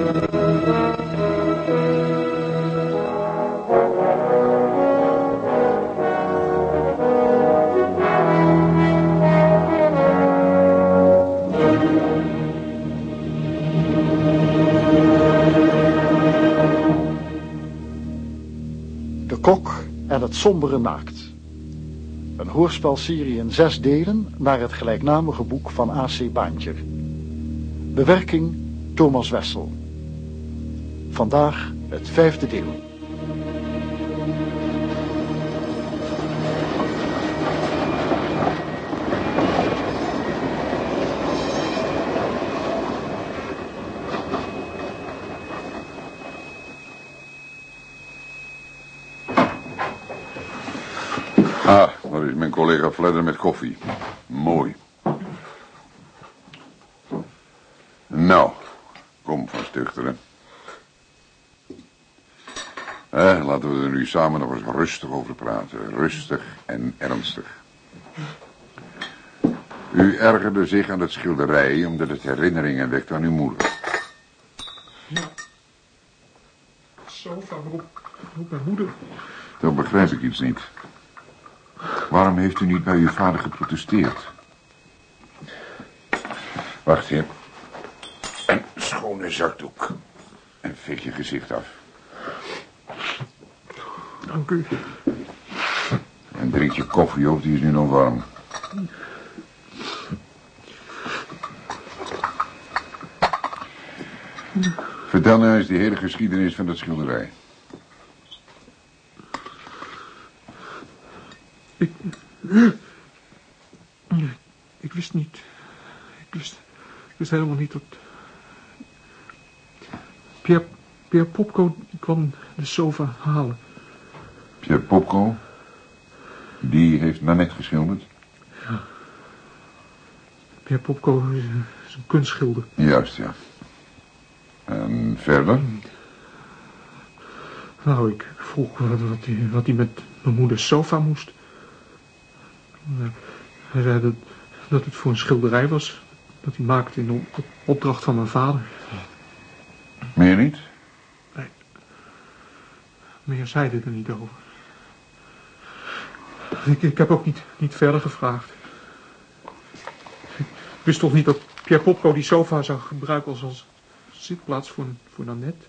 De kok en het sombere naakt. Een hoorspelserie in zes delen naar het gelijknamige boek van A.C. Baantjer. Bewerking Thomas Wessel. Vandaag het vijfde deel. Ah, daar mijn collega Fledder met koffie. Mooi. Nou, kom van Stuchteren. Eh, laten we er nu samen nog eens rustig over praten. Rustig en ernstig. U ergerde zich aan het schilderij omdat het herinneringen wekt aan uw moeder. Sofa, waarop, waarop mijn moeder... Dan begrijp ik iets niet. Waarom heeft u niet bij uw vader geprotesteerd? Wacht, heer. Een schone zakdoek. En veeg je gezicht af. Dank u. En drink je koffie op, die is nu nog warm. Vertel nou eens die hele geschiedenis van dat schilderij. Ik... Ik wist niet... Ik wist, ik wist helemaal niet dat... Pierre, Pierre Popko kwam de sofa halen. Pierre Popko, die heeft Nanette geschilderd. Pierre Popko is, een- is een kunstschilder. Juist, ja. En verder? Nou, ik vroeg wat, wat, hij, wat met mijn moeders sofa moest. Nou, Hij zei dat, dat het voor een schilderij was. Dat hij maakte in op- opdracht van mijn vader. Meer niet? Meer zei hij er niet over. Ik, ik heb ook niet, niet verder gevraagd. Ik wist toch niet dat Pierre Popko die sofa zou gebruiken als, als zitplaats voor, voor Nanette.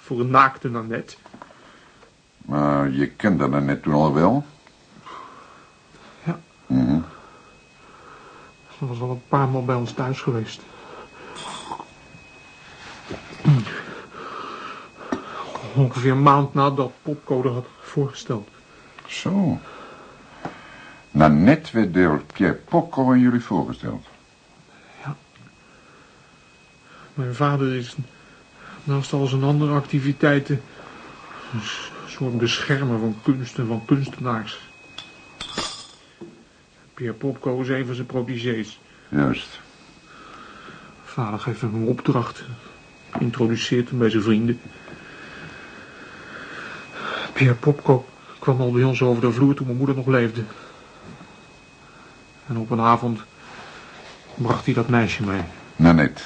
Voor een naakte Nanette. Maar je kende Nanette toen al wel? Ja. Mhm. Ze was al een paar maal bij ons thuis geweest. Ongeveer een maand nadat Popko er had voorgesteld. Zo. Nanette werd door Pierre Popko aan jullie voorgesteld. Mijn vader is naast al zijn andere activiteiten een soort beschermer van kunst en van kunstenaars. Pierre Popko is een van zijn protégés. Juist. Vader geeft hem een opdracht. Introduceert hem bij zijn vrienden. Pierre Popko kwam al bij ons over de vloer toen mijn moeder nog leefde. En op een avond bracht hij dat meisje mee. Nanette.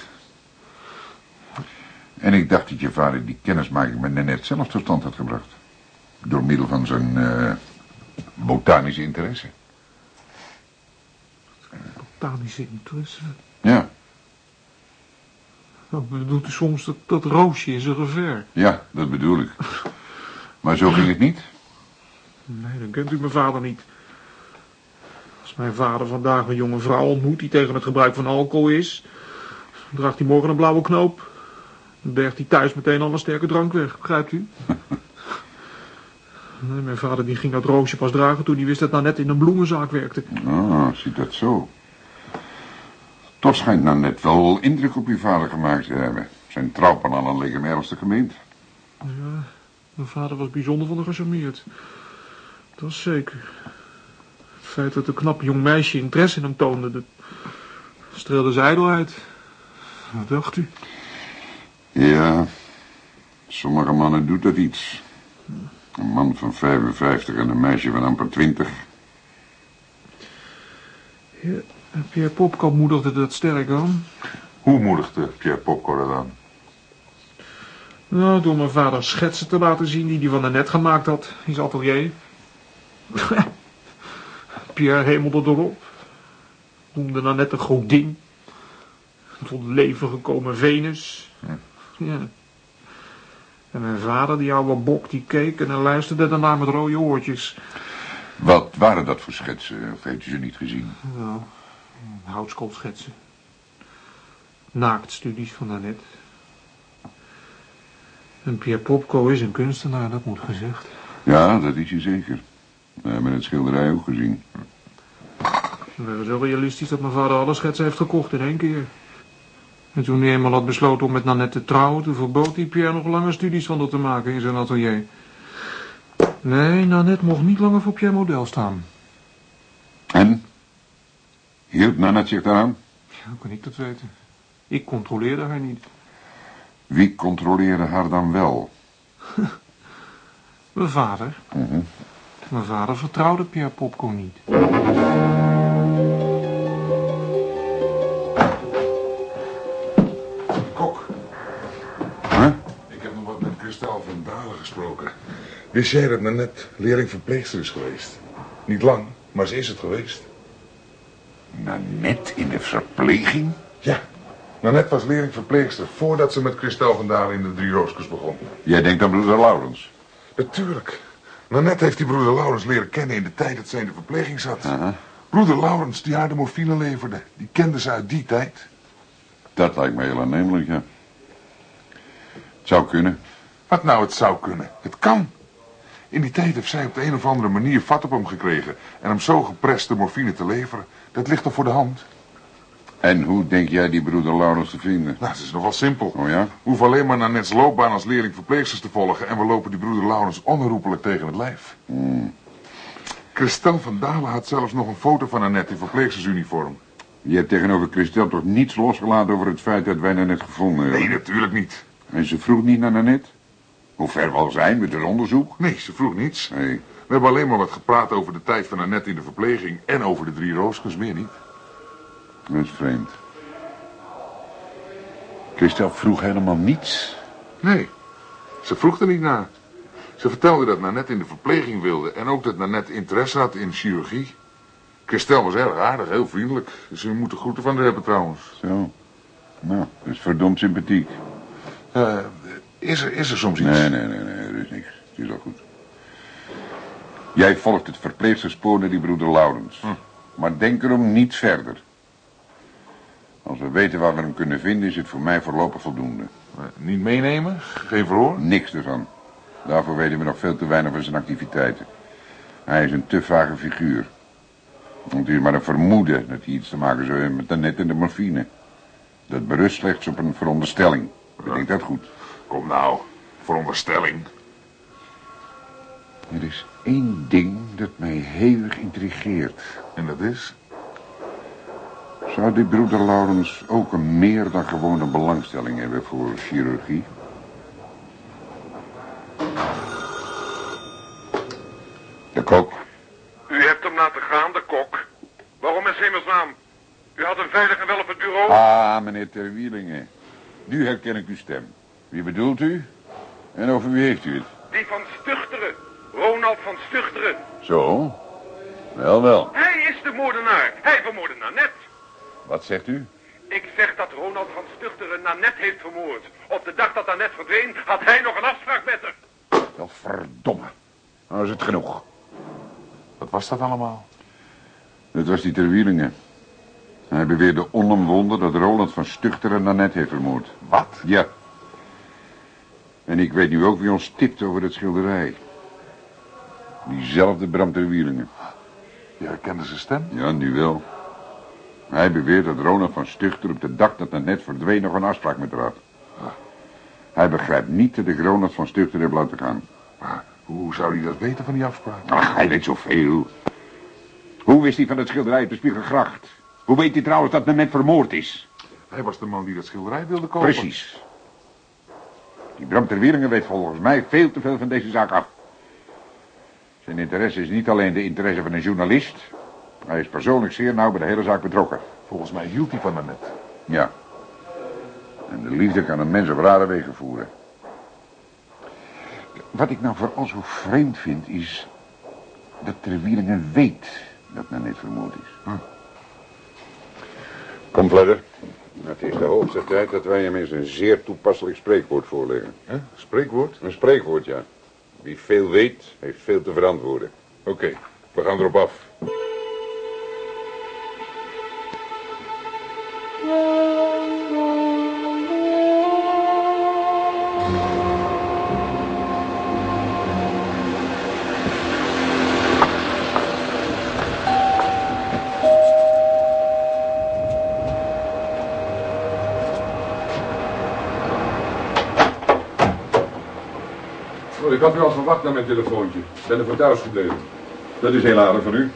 En ik dacht dat je vader die kennismaking met Nanette zelf tot stand had gebracht. Door middel van zijn eh, botanische interesse. Botanische interesse. Ja, Nou, bedoelt u soms dat, dat roosje in zijn revers? ja, dat bedoel ik. Maar zo ging het niet. Nee, dan kent u mijn vader niet. Als mijn vader vandaag een jonge vrouw ontmoet die tegen het gebruik van alcohol is, dan draagt hij morgen een blauwe knoop. Dan bergt hij thuis meteen alle sterke drank weg, begrijpt u? Nee, mijn vader die ging dat roosje pas dragen toen hij wist dat nou net in een bloemenzaak werkte. Ah, ziet dat zo. Toch schijnt Nanette wel indruk op je vader gemaakt te hebben. Zijn trouwplannen liggen me ernstig gemeend. Ja, mijn vader was bijzonder van haar gecharmeerd. Dat is zeker. Het feit dat een knap jong meisje interesse in hem toonde, dat streelde zijn ijdelheid. Wat dacht u? Ja, sommige mannen doet dat iets. Een man van 55 en een meisje van amper 20. Ja, Pierre Popkamp moedigde dat sterk aan. Hoe moedigde Pierre Popko dat aan? Nou, door mijn vader schetsen te laten zien die hij van net gemaakt had in zijn atelier. Pierre hemelde erop. Noemde dan net een godin. Tot leven gekomen Venus. Ja. En mijn vader, die oude bok, die keek en luisterde daarna met rode oortjes. Wat waren dat voor schetsen? Of heeft u ze niet gezien? Nou, houtskoolschetsen. Naaktstudies van daarnet. En Pierre Popko is een kunstenaar, dat moet gezegd. Ja, dat is hij zeker. We hebben het schilderij ook gezien. We waren zo realistisch dat mijn vader alle schetsen heeft gekocht in één keer. En toen hij eenmaal had besloten om met Nanette te trouwen, toen verbood hij Pierre nog langer studies van dat te maken in zijn atelier. Nee, Nanette mocht niet langer voor Pierre model staan. En? Hield Nanette zich daaraan? Ja, hoe kan ik dat weten? Ik controleerde haar niet. Wie controleerde haar dan wel? Mijn vader. Mhm. Mijn vader vertrouwde Pierre Popko niet. Kok, Huh? ik heb nog wat met Christel van Dalen gesproken. Wist jij dat net leerling verpleegster is geweest? Niet lang, maar ze is het geweest. Nanette in de verpleging? Ja, Nanette was leerling verpleegster voordat ze met Christel van Dalen in de Drie Roosjes begon. Jij denkt aan broeder Laurens. Natuurlijk. Nanette heeft die broeder Laurens leren kennen in de tijd dat zij in de verpleging zat. Broeder Laurens, die haar de morfine leverde, die kende ze uit die tijd. Dat lijkt me heel aannemelijk, ja. Het zou kunnen. Wat nou, het zou kunnen. Het kan. In die tijd heeft zij op de een of andere manier vat op hem gekregen... en hem zo geprest de morfine te leveren. Dat ligt toch voor de hand? En hoe denk jij die broeder Laurens te vinden? Nou, het is nogal simpel. Oh ja? We hoeven alleen maar naar Nets loopbaan als leerling verpleegsters te volgen... en we lopen die broeder Laurens onherroepelijk tegen het lijf. Hmm. Christel van Dalen had zelfs nog een foto van Annette in verpleegstersuniform. Je hebt tegenover Christel toch niets losgelaten over het feit dat wij Nanette gevonden hebben? Nee, natuurlijk niet. En ze vroeg niet naar Nanette? Hoe ver we al zijn met het onderzoek? Nee, ze vroeg niets. Nee. We hebben alleen maar wat gepraat over de tijd van Annette in de verpleging... en over de drie roosjes, meer niet. Dat is vreemd. Christel vroeg helemaal niets. Nee, ze vroeg er niet naar. Ze vertelde dat Nanette in de verpleging wilde... en ook dat Nanette interesse had in chirurgie. Christel was erg aardig, heel vriendelijk. We moeten groeten van haar hebben trouwens. Zo. Nou, dat is verdomd sympathiek. Eh, is, er, is er soms iets? Nee, nee, nee, nee, er is niks. Het is al goed. Jij volgt het verpleegsterspoor naar die broeder Laurens. Hm. Maar denk erom niet verder. Als we weten waar we hem kunnen vinden, is het voor mij voorlopig voldoende. Eh, niet meenemen? Geen verhoor? Niks ervan. Daarvoor weten we nog veel te weinig van zijn activiteiten. Hij is een te vage figuur. Het is maar een vermoeden dat hij iets te maken zou hebben met de net en de morfine. Dat berust slechts op een veronderstelling. Bedenk dat goed. Kom nou, veronderstelling. Er is één ding dat mij hevig intrigeert. En dat is? Zou die broeder Laurens ook een meer dan gewone belangstelling hebben voor chirurgie? De kok. U hebt hem laten gaan, de kok. Waarom in hemelsnaam? U had hem veilig en wel op het bureau? Ah, meneer Terwielingen. Nu herken ik uw stem. Wie bedoelt u? En over wie heeft u het? Die van Stuchteren. Ronald van Stuchteren. Zo? Wel, wel. Hij is de moordenaar. Hij vermoordde Nanette. Wat zegt u? Ik zeg dat Ronald van Stuchteren Nanette heeft vermoord. Op de dag dat Nanette verdween, had hij nog een afspraak met haar. Wel verdomme. Nou is het genoeg. Wat was dat allemaal? Dat was die Terwielingen. Hij beweerde onomwonden dat Roland van Stuchteren Nanette heeft vermoord. Wat? Ja. En ik weet nu ook wie ons tipt over het schilderij. Diezelfde Bram Terwielingen. Je herkende zijn stem? Ja, nu wel. Hij beweert dat Ronald van Stuchter op de dag dat hij net verdween nog een afspraak met haar had. Hij begrijpt niet dat ik Ronald van Stuchter heb laten gaan. Maar hoe zou hij dat weten van die afspraak? Ach, hij weet zoveel. Hoe wist hij van het schilderij op de Spiegelgracht? Hoe weet hij trouwens dat men net vermoord is? Hij was de man die dat schilderij wilde kopen. Precies. Die Bram ter Wieringen weet volgens mij veel te veel van deze zaak af. Zijn interesse is niet alleen de interesse van een journalist. Hij is persoonlijk zeer nauw bij de hele zaak betrokken. Volgens mij hield hij van Nanette. Ja. En de liefde kan een mens op rare wegen voeren. Wat ik nou vooral zo vreemd vind is... dat Terwielingen weet dat men niet vermoord is. Kom, Fledder. Het is de hoogste tijd dat wij hem eens een zeer toepasselijk spreekwoord voorleggen. Hè? Spreekwoord? Een spreekwoord, ja. Wie veel weet, heeft veel te verantwoorden. Oké, we gaan erop af. Verwacht naar mijn telefoontje. Ik ben er voor thuis gebleven. Dat is heel aardig van u.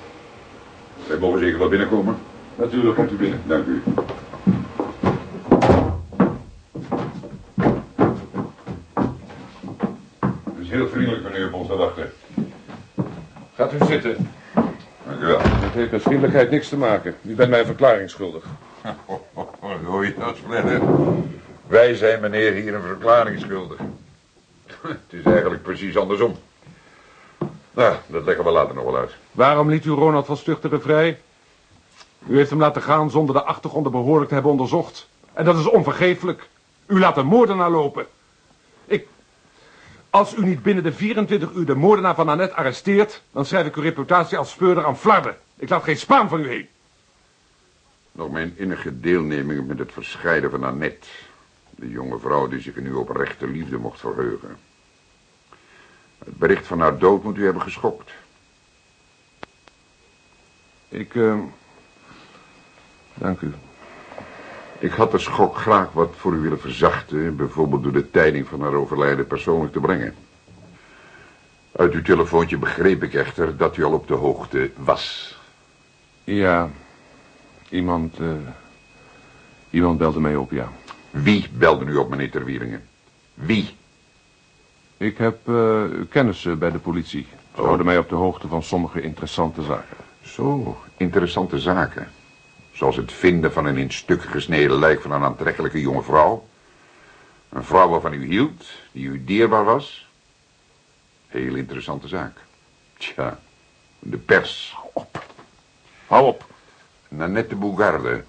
Wij mogen zeker wel binnenkomen. Natuurlijk komt u binnen. Dank u. Het is heel vriendelijk van u op ons te wachten. Gaat u zitten. Dank u wel. Dat heeft met vriendelijkheid niks te maken. U bent mij een verklaring schuldig. Hoor je dat? Wij zijn meneer hier een verklaring schuldig. Het is eigenlijk precies andersom. Nou, dat leggen we later nog wel uit. Waarom liet u Ronald van Stuchteren vrij? U heeft hem laten gaan zonder de achtergronden behoorlijk te hebben onderzocht. En dat is onvergeeflijk. U laat een moordenaar lopen. Ik... Als u niet binnen de 24 uur de moordenaar van Annette arresteert... dan schrijf ik uw reputatie als speurder aan flarden. Ik laat geen spaan van u heen. Nog mijn innige deelneming met het verscheiden van Annette. De jonge vrouw die zich in uw oprechte liefde mocht verheugen. Het bericht van haar dood moet u hebben geschokt. Ik, eh... Dank u. Ik had de schok graag wat voor u willen verzachten, bijvoorbeeld door de tijding van haar overlijden persoonlijk te brengen. Uit uw telefoontje begreep ik echter dat u al op de hoogte was. Ja, iemand, eh... Iemand belde mij op, ja. Wie belde u op, meneer Terwieringen? Wie? Ik heb eh kennissen bij de politie. Ze Oh. houden mij op de hoogte van sommige interessante zaken. Zo, interessante zaken. Zoals het vinden van een in stukken gesneden lijk van een aantrekkelijke jonge vrouw. Een vrouw waarvan u hield, die u dierbaar was. Heel interessante zaak. Tja, de pers. Op. Hou op. Nanette Bougarde.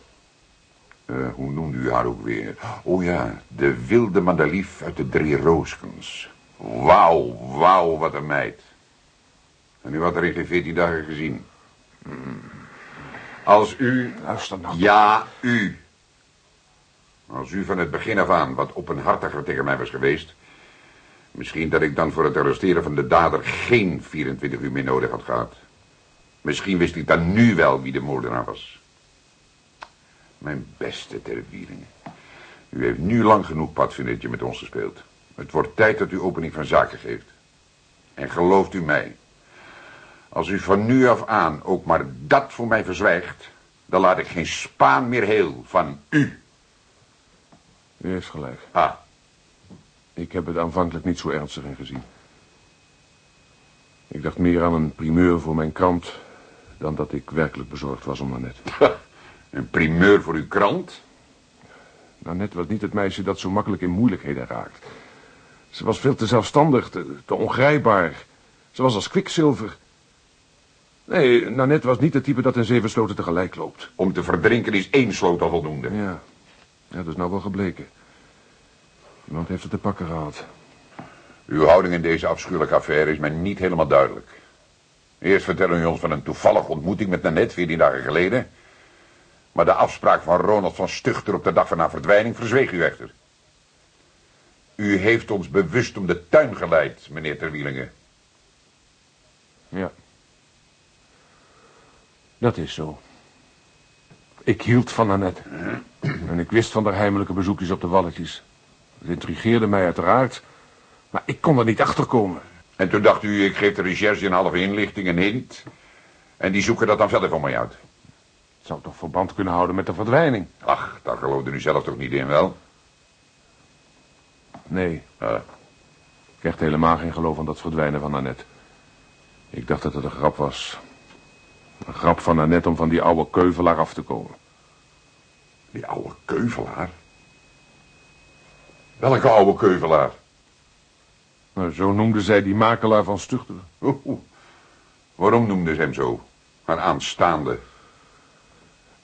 Eh, hoe noemde u haar ook weer? Oh ja, de wilde madalief uit de Drie Rooskens. Wauw, wauw, wat een meid. En u had er in geen veertien dagen gezien. Hmm. Als u... Luister nou. Ja, u. Als u van het begin af aan wat openhartiger tegen mij was geweest... misschien dat ik dan voor het arresteren van de dader geen 24 uur meer nodig had gehad. Misschien wist ik dan nu wel wie de moordenaar was. Mijn beste Terwielingen. U heeft nu lang genoeg padvindertje met ons gespeeld. Het wordt tijd dat u opening van zaken geeft. En gelooft u mij... Als u van nu af aan ook maar dat voor mij verzwijgt... dan laat ik geen spaan meer heel van u. U heeft gelijk. Ah, Ik heb het aanvankelijk niet zo ernstig in gezien. Ik dacht meer aan een primeur voor mijn krant... dan dat ik werkelijk bezorgd was om Nanette. een primeur voor uw krant? Nanette was niet het meisje dat zo makkelijk in moeilijkheden raakt. Ze was veel te zelfstandig, te, te ongrijpbaar. Ze was als kwikzilver. Nee, Nanette was niet het type dat in zeven sloten tegelijk loopt. Om te verdrinken is één sloot al voldoende. Ja, ja dat is nou wel gebleken. Iemand heeft het te pakken gehad. Uw houding in deze afschuwelijke affaire is mij niet helemaal duidelijk. Eerst vertellen u ons van een toevallige ontmoeting met Nanette 14 dagen geleden. Maar de afspraak van Ronald van Stuchter op de dag van haar verdwijning verzweeg u echter. U heeft ons bewust om de tuin geleid, meneer Terwielingen. Ja. Dat is zo. Ik hield van Annette. En ik wist van de heimelijke bezoekjes op de walletjes. Het intrigeerde mij uiteraard. Maar ik kon er niet achter komen. En toen dacht u, ik geef de recherche een halve inlichting, een hint. En die zoeken dat dan verder voor mij uit. Het zou toch verband kunnen houden met de verdwijning? Ach, daar geloofde u zelf toch niet in, wel? Nee, ik hecht helemaal geen geloof aan dat verdwijnen van Annette. Ik dacht dat het een grap was. Een grap van Annette om van die oude keuvelaar af te komen. die oude keuvelaar. Welke oude keuvelaar? Nou, zo noemde zij die makelaar van Stuchteren. Oeh. Waarom noemde ze hem zo? Haar aanstaande.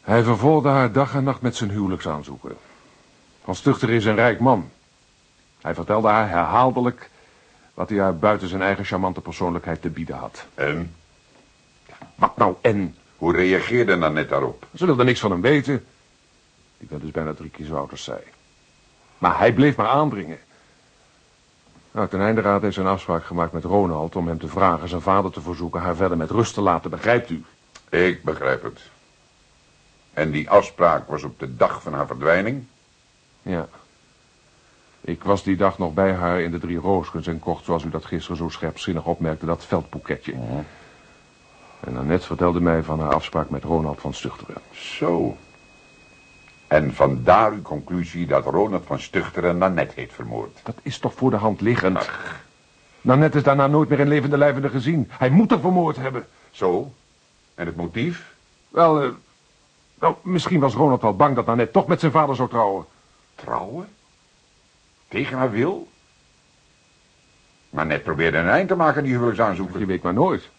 Hij vervolgde haar dag en nacht met zijn huwelijksaanzoeken. Van Stuchter is een rijk man. Hij vertelde haar herhaaldelijk wat hij haar buiten zijn eigen charmante persoonlijkheid te bieden had. En? Wat nou en? Hoe reageerde Nanette daarop? Ze wilde niks van hem weten. Die wel dus bijna drie keer zo oud als zij. Maar hij bleef maar aandringen. Nou, ten einde raad heeft een afspraak gemaakt met Ronald om hem te vragen zijn vader te verzoeken haar verder met rust te laten, begrijpt u? Ik begrijp het. En die afspraak was op de dag van haar verdwijning? Ja. Ik was die dag nog bij haar in de Drie Rooskens en kocht, zoals u dat gisteren zo scherpzinnig opmerkte, dat veldboeketje. En Annette vertelde mij van haar afspraak met Ronald van Stuchteren. Zo. En vandaar uw conclusie dat Ronald van Stuchteren Nanette heeft vermoord. Dat is toch voor de hand liggend? Nanette is daarna nooit meer in levende lijvende gezien. Hij moet haar vermoord hebben. Zo? En het motief? Wel, nou, misschien was Ronald wel bang dat Nanette toch met zijn vader zou trouwen. Trouwen? Tegen haar wil? Nanette probeerde een eind te maken aan die huwelijksaanzoeken. Je weet maar nooit.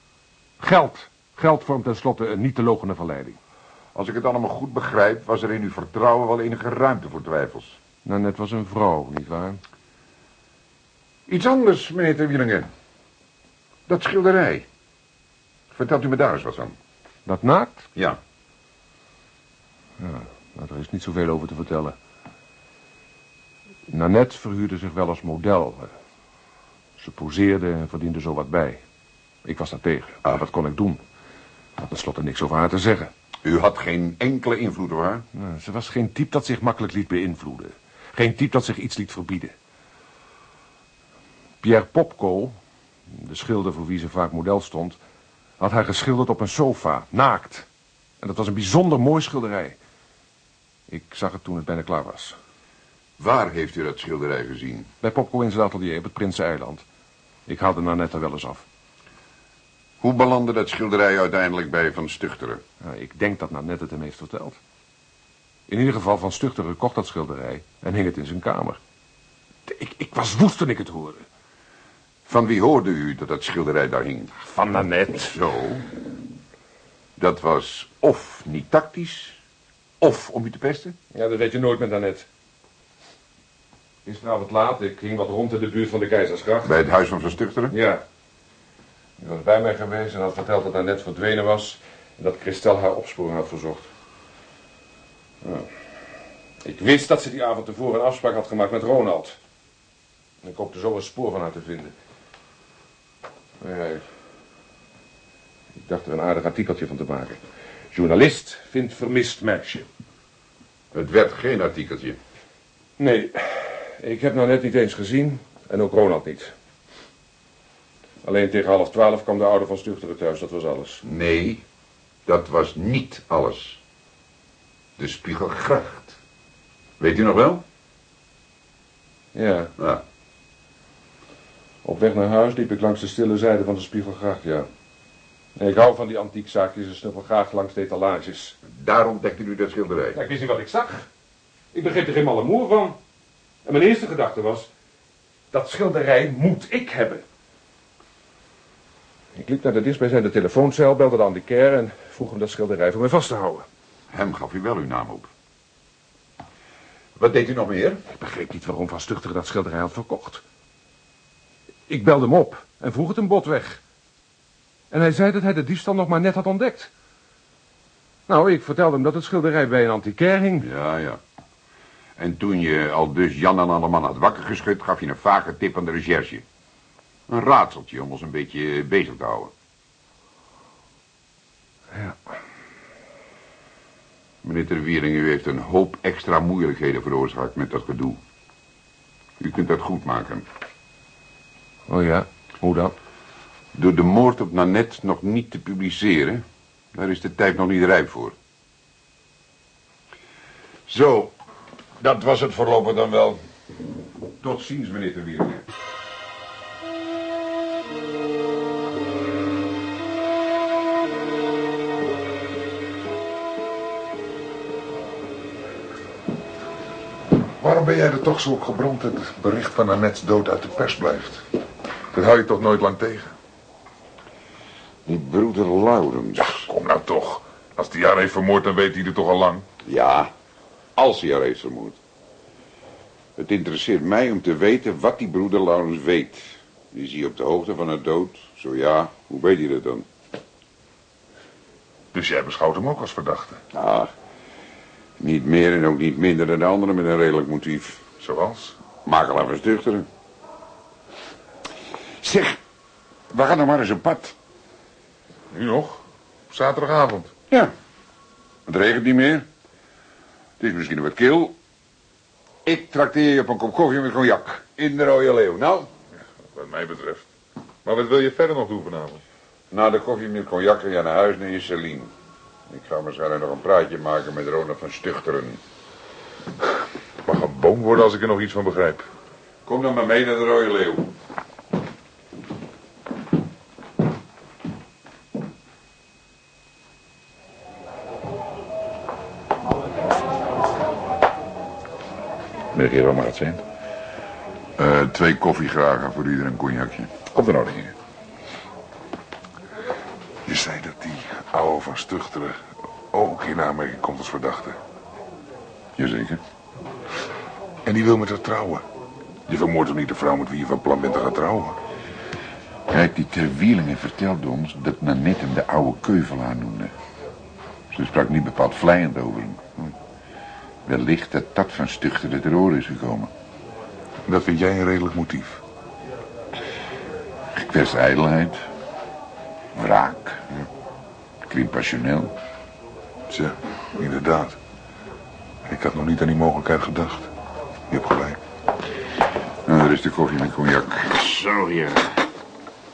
Geld. Geld vormt tenslotte een niet te logende verleiding. Als ik het allemaal goed begrijp, was er in uw vertrouwen wel enige ruimte voor twijfels. Nanette was een vrouw, nietwaar? Iets anders, meneer Ter Wielingen. Dat schilderij. Vertelt u me daar eens wat van. Dat naakt? Ja. Ja, nou, er is niet zoveel over te vertellen. Nanette verhuurde zich wel als model. Ze poseerde en verdiende zo wat bij. Ik was daar tegen. Maar wat kon ik doen? Ik had tenslotte niks over haar te zeggen. U had geen enkele invloed op haar? Nou, ze was geen type dat zich makkelijk liet beïnvloeden. Geen type dat zich iets liet verbieden. Pierre Popko, de schilder voor wie ze vaak model stond... had haar geschilderd op een sofa, naakt. En dat was een bijzonder mooi schilderij. Ik zag het toen het bijna klaar was. Waar heeft u dat schilderij gezien? Bij Popko in zijn atelier op het Prinseneiland. Ik haalde Nanette er wel eens af. Hoe belandde dat schilderij uiteindelijk bij Van Stuchteren? Nou, ik denk dat Nanette het hem heeft verteld. In ieder geval Van Stuchteren kocht dat schilderij en hing het in zijn kamer. Ik, ik was woest toen ik het hoorde. Van wie hoorde u dat dat schilderij daar hing? Van Nanette. Zo. Dat was of niet tactisch, of om u te pesten? Ja, dat weet je nooit met Nanette. Gisteravond laat, ik ging wat rond in de buurt van de Keizersgracht. Bij het huis van Van Stuchteren? Ja. Die was bij mij geweest en had verteld dat Annette verdwenen was... en dat Christel haar opsporing had verzocht. Ja. Ik wist dat ze die avond tevoren een afspraak had gemaakt met Ronald. En ik hoopte zo een spoor van haar te vinden. Maar ja, ik... ik dacht er een aardig artikeltje van te maken. Journalist vindt vermist meisje. Het werd geen artikeltje. Nee, ik heb nou net niet eens gezien en ook Ronald niet. Alleen tegen half twaalf kwam de ouder van Stuchteren thuis, dat was alles. Nee, dat was niet alles. De Spiegelgracht. Weet u nog wel? Ja, Ja. op weg naar huis liep ik langs de stille zijde van de Spiegelgracht, ja. Nee, ik hou van die antiekzaakjes en snuffel graag langs de etalages. Daar ontdekte u dat schilderij. Ja, ik wist niet wat ik zag. Ik begreep er geen malle moer van. En mijn eerste gedachte was, dat schilderij moet ik hebben. Ik liep naar de dichtstbijzijnde telefooncel, belde de antiquaire en vroeg hem dat schilderij voor mij vast te houden. Hem gaf u wel uw naam op. Wat deed u nog meer? Ik begreep niet waarom Van Stuchter dat schilderij had verkocht. Ik belde hem op en vroeg het hem bot weg. En hij zei dat hij de diefstal nog maar net had ontdekt. Nou, ik vertelde hem dat het schilderij bij een antiquaire hing. Ja, ja. En toen je al dus Jan en Alleman had wakker geschud, gaf je een vage tip aan de recherche. Een raadseltje om ons een beetje bezig te houden. Ja. Meneer Ter Wiering, u heeft een hoop extra moeilijkheden veroorzaakt met dat gedoe. U kunt dat goed maken. Oh ja, hoe dan? Door de moord op Nanette nog niet te publiceren, daar is de tijd nog niet rijp voor. Zo, dat was het voorlopig dan wel. Tot ziens, meneer Wiering. Waarom ben jij er toch zo op gebrand dat het bericht van Annette's dood uit de pers blijft? Dat hou je toch nooit lang tegen? Die broeder Laurens. Kom nou toch. Als die haar heeft vermoord, dan weet hij er toch al lang. Ja, als hij heeft vermoord. Het interesseert mij om te weten wat die broeder Laurens weet. Is hij op de hoogte van haar dood? Zo ja, hoe weet hij dat dan? Dus jij beschouwt hem ook als verdachte. Ah, niet meer en ook niet minder dan de anderen met een redelijk motief. Zoals? Makelaar van Stuchteren. Zeg, we gaan nog maar eens op pad. Nu nog? Zaterdagavond. Ja, het regent niet meer. Het is misschien wat kil. Ik trakteer je op een kop koffie met cognac. In de Rode Leeuw. Nou, Wat mij betreft. Maar wat wil je verder nog doen vanavond? na de koffie met cognac ga je naar huis naar je Celine. Ik ga waarschijnlijk nog een praatje maken met Ronald van Stuchteren. Mag een boom worden als ik er nog iets van begrijp. Kom dan maar mee naar de Rode Leeuw. Meneer Gero mag het zijn. Eh, twee koffie graag voor ieder een cognacje. Komt er nou dingen? Je zei dat die oude van Stuchteren ook in aanmerking komt als verdachte. Jazeker. En die wil met haar trouwen. Je vermoordt toch niet de vrouw met wie je van plan bent te gaan trouwen? Kijk, die Terwielingen vertelde ons dat Nanette hem de oude keuvelaar noemde. Ze sprak niet bepaald vlijend over hem. Wellicht dat dat van Stuchteren ter oren is gekomen. Dat vind jij een redelijk motief. Gekwetste ijdelheid. Wraak. Klinkt passioneel. Tja, inderdaad. Ik had nog niet aan die mogelijkheid gedacht. Je hebt gelijk. Nou, daar is de koffie met cognac. Zo, ja.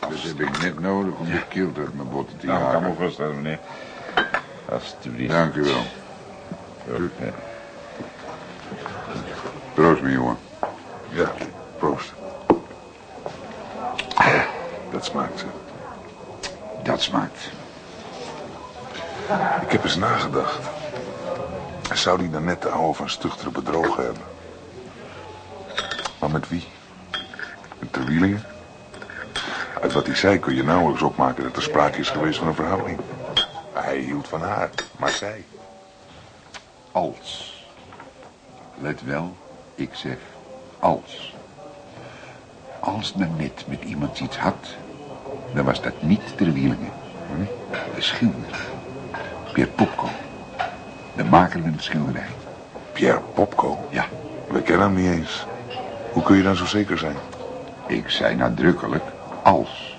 Dat heb ik net nodig om de kilt uit mijn botten te Nou, kan me jagen. voorstellen, meneer. Alsjeblieft. Dank u wel. Ja. Ja, proost. Dat smaakt ze. Dat smaakt. Ik heb eens nagedacht. Zou die dan net de oude van Stuchteren bedrogen hebben? Maar met wie? Met Terwielingen? Uit wat hij zei kun je nauwelijks opmaken dat er sprake is geweest van een verhouding. Hij hield van haar, maar zij. Als. Let wel, ik zeg als. Als Nanette met iemand iets had, dan was dat niet Terwielingen. Hm? De schilder. Pier Popko. De maker van de schilderij. Pierre Popko? Ja, We kennen hem niet eens. Hoe kun je dan zo zeker zijn? ik zei nadrukkelijk als.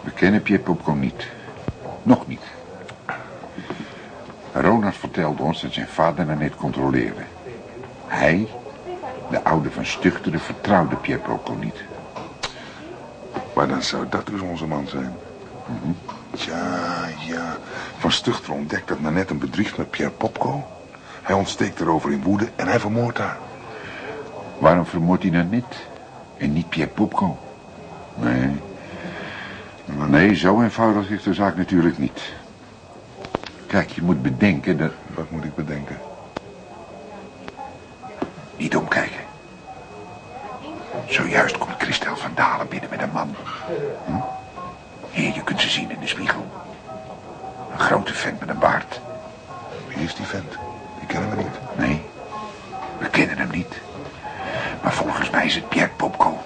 We kennen Pier Popko niet. Nog niet. Ronald vertelde ons dat zijn vader Nanette controleerde. Hij, de oude van Stuchteren, vertrouwde Pier Popko niet. Maar dan zou dat dus onze man zijn. Ja, ja. Van Stuchter ontdekt dat Nanette een bedriegt met Pierre Popko. Hij ontsteekt erover in woede en hij vermoordt haar. Waarom vermoordt hij Nanette en niet Pier Popko? Nee. Nee, zo eenvoudig is de zaak natuurlijk niet. Kijk, je moet bedenken dat... Wat moet ik bedenken? Niet omkijken. Zojuist komt Christel van Dalen binnen met een man. Hm? Hier, je kunt ze zien in de spiegel. Een grote vent met een baard. Wie is die vent? Ik ken hem niet. Nee, we kennen hem niet. Maar volgens mij is het Pierre Popko.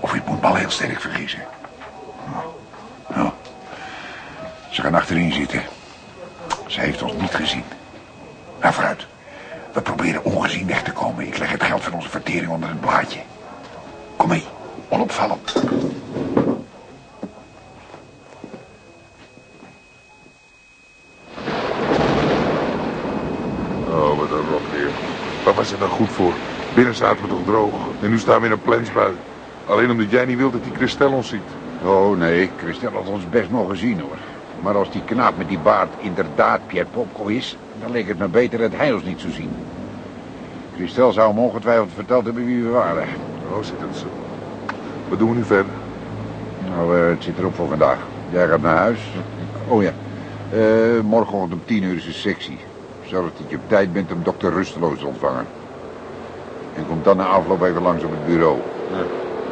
Of ik moet me al heel sterk vergissen. Oh. Ze gaan achterin zitten. Ze heeft ons niet gezien. Nou, vooruit. We proberen ongezien weg te komen. Ik leg het geld van onze vertering onder het blaadje. Kom mee, onopvallend. Oh, wat een rotweer. Waar was het nou goed voor? Binnen zaten we toch droog. En nu staan we in een plensbui. Alleen omdat jij niet wilt dat die Christel ons ziet. Oh nee, Christel had ons best nog gezien hoor. Maar als die knaap met die baard inderdaad Pierre Popko is... dan leek het me beter dat hij ons niet zou zien. Christel zou hem ongetwijfeld verteld hebben wie we waren. Oh, zit het zo. Wat doen we nu verder? Nou, eh, het zit erop voor vandaag. Jij gaat naar huis. Oh ja, Eh, morgenochtend om tien uur is de sectie. Zorg dat je op tijd bent om dokter Rusteloos te ontvangen. En kom dan na afloop even langs op het bureau.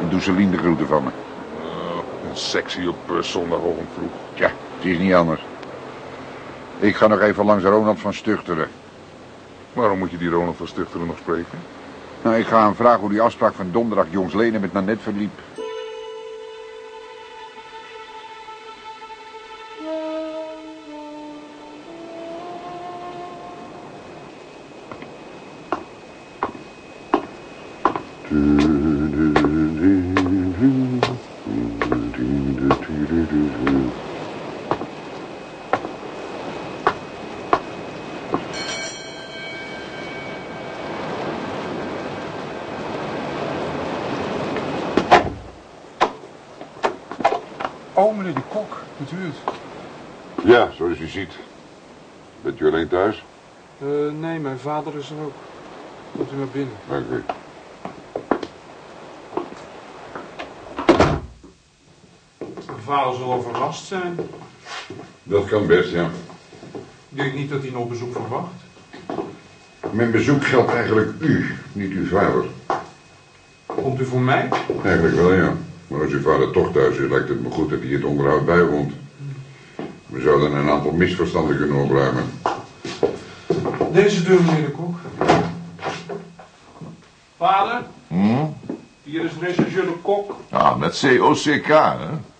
En doe Celine de groeten van me. sexy op eh, zondagochtend vroeg. Tja, het is niet anders. Ik ga nog even langs Ronald van Stuchteren. Waarom moet je die Ronald van Stuchteren nog spreken? Nou, ik ga hem vragen hoe die afspraak van donderdag jongsleden met Nanette verliep. Oh, meneer de kok, bent u het? Ja, zoals u ziet. Bent u alleen thuis? Eh, nee, mijn vader is er ook. Komt u maar binnen. Mijn vader zal wel verrast zijn. Dat kan best, ja. Ik denk niet dat hij nog bezoek verwacht. Mijn bezoek geldt eigenlijk u, niet uw vader. Komt u voor mij? Eigenlijk wel, ja. Maar als uw vader toch thuis is, lijkt het me goed dat hij het onderhoud bijwoont. We zouden een aantal misverstanden kunnen opruimen. Deze deur, meneer de kok. Vader? Hm? Hier is rechercheur de kok. Ah, met C-O-C-K, hè?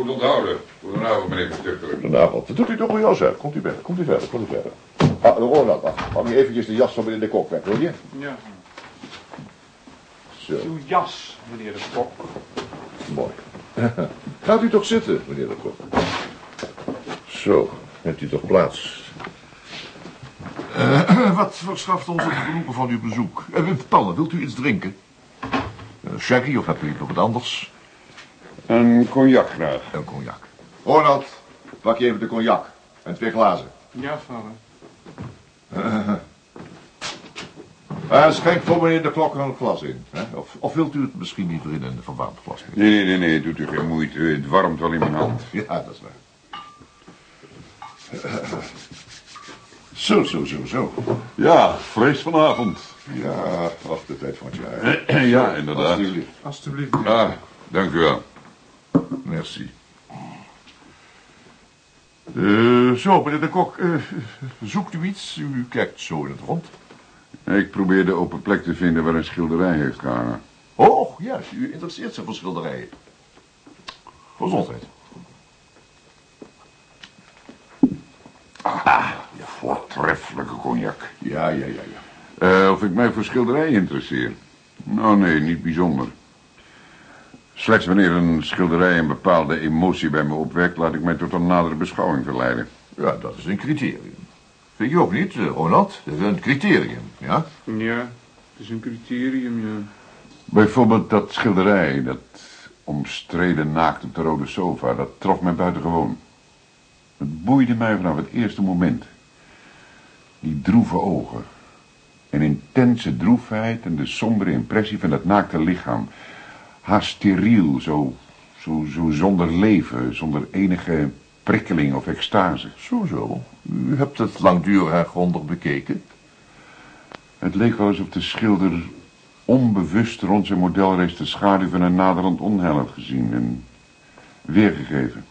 Goed onthouden. Goedenavond, meneer Stuchteren. Goedenavond. Dat doet u toch jou zeg. Komt u verder, komt u verder, komt u verder. Ah, Ronald, wacht. Hou nu eventjes de jas van meneer de kok weg, wil je? Ja. Zo, Uw jas, meneer de kok. mooi. Gaat u toch zitten, meneer de kok. Zo, neemt u toch plaats. Eh, wat verschaft ons het genoegen van uw bezoek? Uh, Palle, wilt u iets drinken? Uh, sherry of hebt u nog wat anders? Een cognac graag. Een cognac. Ronald, pak je even de cognac. En twee glazen. Ja, vader. Uh, schenk voor meneer de klok een glas in. Hè? Of, of wilt u het misschien liever in een verwarmd glas? Nee, nee, nee, nee, doet u geen moeite. Het warmt wel in mijn hand. Ja, dat is waar. Zo, zo, zo, zo. Ja, fris vanavond. Ja, ach, de tijd van het jaar. ja, inderdaad. Alsjeblieft. Alsjeblieft. Ah, dank u wel. Merci. Eh, zo, meneer de kok, eh, zoekt u iets? U kijkt zo in het rond. Ik probeer de open plek te vinden waar een schilderij heeft gehangen. Oh, juist, u interesseert zich voor schilderijen. Gezondheid. Ah, voortreffelijke cognac. Ja, ja, ja, ja. Eh, of ik mij voor schilderij interesseer? Nou, nee, niet bijzonder. Slechts wanneer een schilderij een bepaalde emotie bij me opwekt, laat ik mij tot een nadere beschouwing verleiden. Ja, dat is een criterium. Vind je ook niet, eh, Ronald? Dat is een criterium, ja? Ja, het is een criterium, ja. Bijvoorbeeld dat schilderij, dat omstreden naakt op de rode sofa, dat trof mij buitengewoon. Het boeide mij vanaf het eerste moment. Die droeve ogen. Een intense droefheid en de sombere impressie van dat naakte lichaam. Haast steriel, zo, zo, zo zonder leven, zonder enige prikkeling of extase. Zo, zo. U hebt het langdurig en grondig bekeken. Het leek wel alsof de schilder onbewust rond zijn modelreis de schaduw van een naderend onheil had gezien en weergegeven.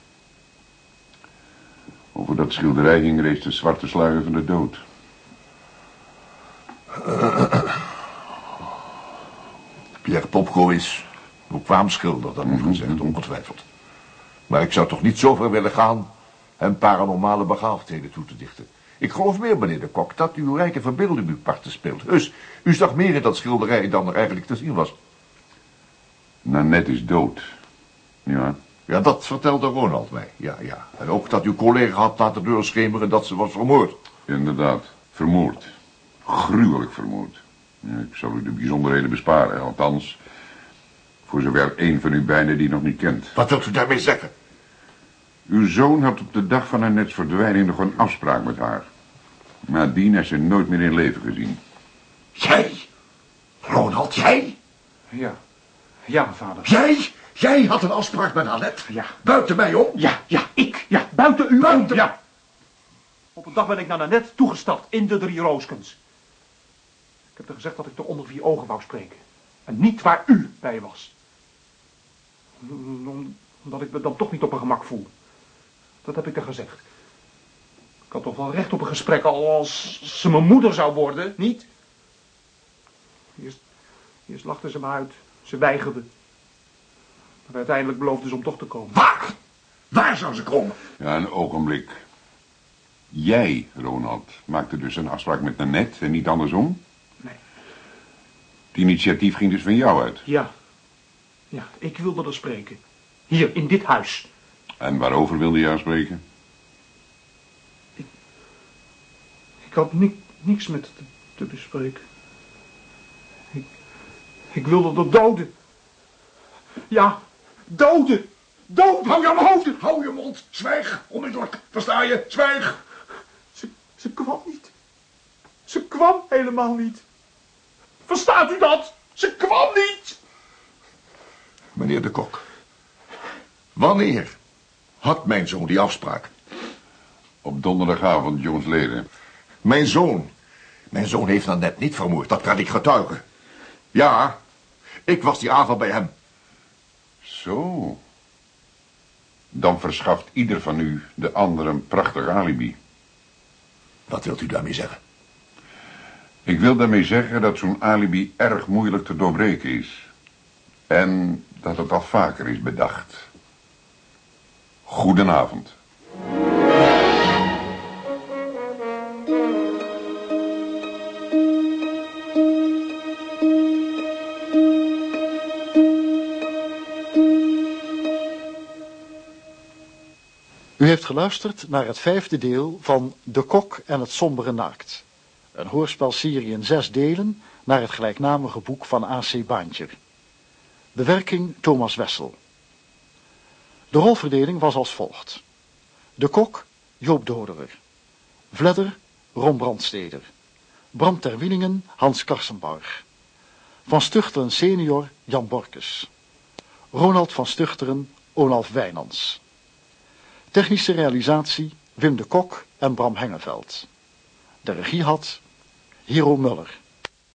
Over dat schilderij hing reeds de zwarte sluier van de dood. Pierre Popko is bekwaam schilder, dat moet gezegd, ongetwijfeld. Maar ik zou toch niet zo ver willen gaan hem paranormale begaafdheden toe te dichten. Ik geloof meer, meneer de Kok, dat uw rijke verbeelding uw parten speelt. Dus, u zag meer in dat schilderij dan er eigenlijk te zien was. Nanette is dood. Ja, Ja, dat vertelde Ronald mij, ja, ja. En ook dat uw collega had laten doorschemeren dat ze was vermoord. inderdaad. Vermoord. Gruwelijk vermoord. Ik zal u de bijzonderheden besparen, althans... voor zover één van u beiden die nog niet kent. Wat wilt u daarmee zeggen? Uw zoon had op de dag van Annette's verdwijning nog een afspraak met haar. Nadien is ze nooit meer in leven gezien. Jij? Ronald, jij? Ja. Ja, vader. Jij? Jij had een afspraak met Annette? Ja. Buiten mij om? Ja, ja, ik. Ja, buiten u. Buiten- Ja. Op een dag ben ik naar Nanette toegestapt in de Drie Rooskens. Ik heb er gezegd dat ik er onder vier ogen wou spreken. En niet waar u bij was. Om- Omdat ik me dan toch niet op mijn gemak voel. Dat heb ik er gezegd. Ik had toch wel recht op een gesprek al als ze mijn moeder zou worden, niet? Eerst, eerst lachten ze me uit. Ze weigerde. Maar uiteindelijk beloofde ze om toch te komen. Waar? Waar zou ze komen? Ja, een ogenblik. Jij, Ronald, maakte dus een afspraak met Nanette en niet andersom? Nee. Het initiatief ging dus van jou uit. Ja. Ja, ik wilde er spreken. Hier, in dit huis. En waarover wilde je spreken? Ik had ni niks met te, te bespreken. Ik, ik wilde er doden. Ja, doden. Doden. Hou je mond! Hou je mond! Zwijg! Onmiddellijk! Versta je? Zwijg! Ze, ze kwam niet. Ze kwam helemaal niet. Verstaat u dat? Ze kwam niet. Meneer de Kok. Wanneer had mijn zoon die afspraak? Op donderdagavond, jongsleden. Mijn zoon. Mijn zoon heeft dan net niet vermoord, dat kan ik getuigen. Ja, ik was die avond bij hem. Zo. Dan verschaft ieder van u de ander een prachtig alibi. Wat wilt u daarmee zeggen? Ik wil daarmee zeggen dat zo'n alibi erg moeilijk te doorbreken is. En dat het al vaker is bedacht. Goedenavond. U heeft geluisterd naar het vijfde deel van De Kok en het Sombere Naakt. Een hoorspelserie in zes delen naar het gelijknamige boek van A.C. Baantjer. Bewerking Thomas Wessel. De rolverdeling was als volgt. De Kok Joop Doderer. Vledder Ron Brandsteder. Bram ter Wielingen Hans Karsenbarg. Van Stuchteren senior Jan Borkes. Ronald van Stuchteren Olaf Wijnands. Technische realisatie Wim de Kok en Bram Hengeveld. De regie had Hero Muller.